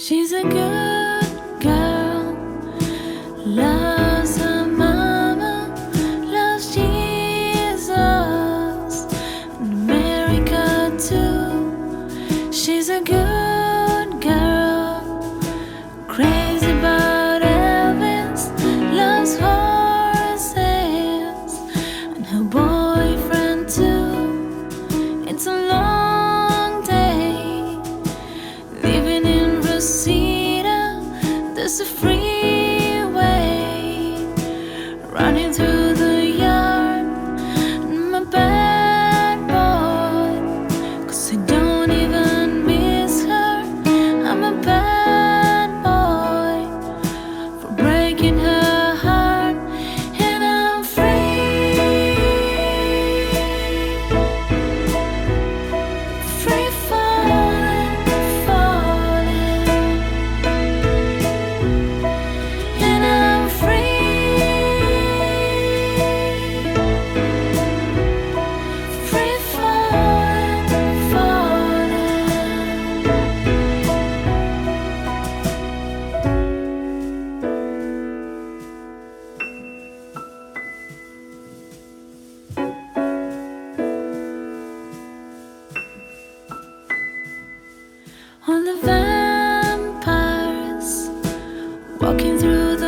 She's a girl. It's a freeway running through the all the vampires walking through the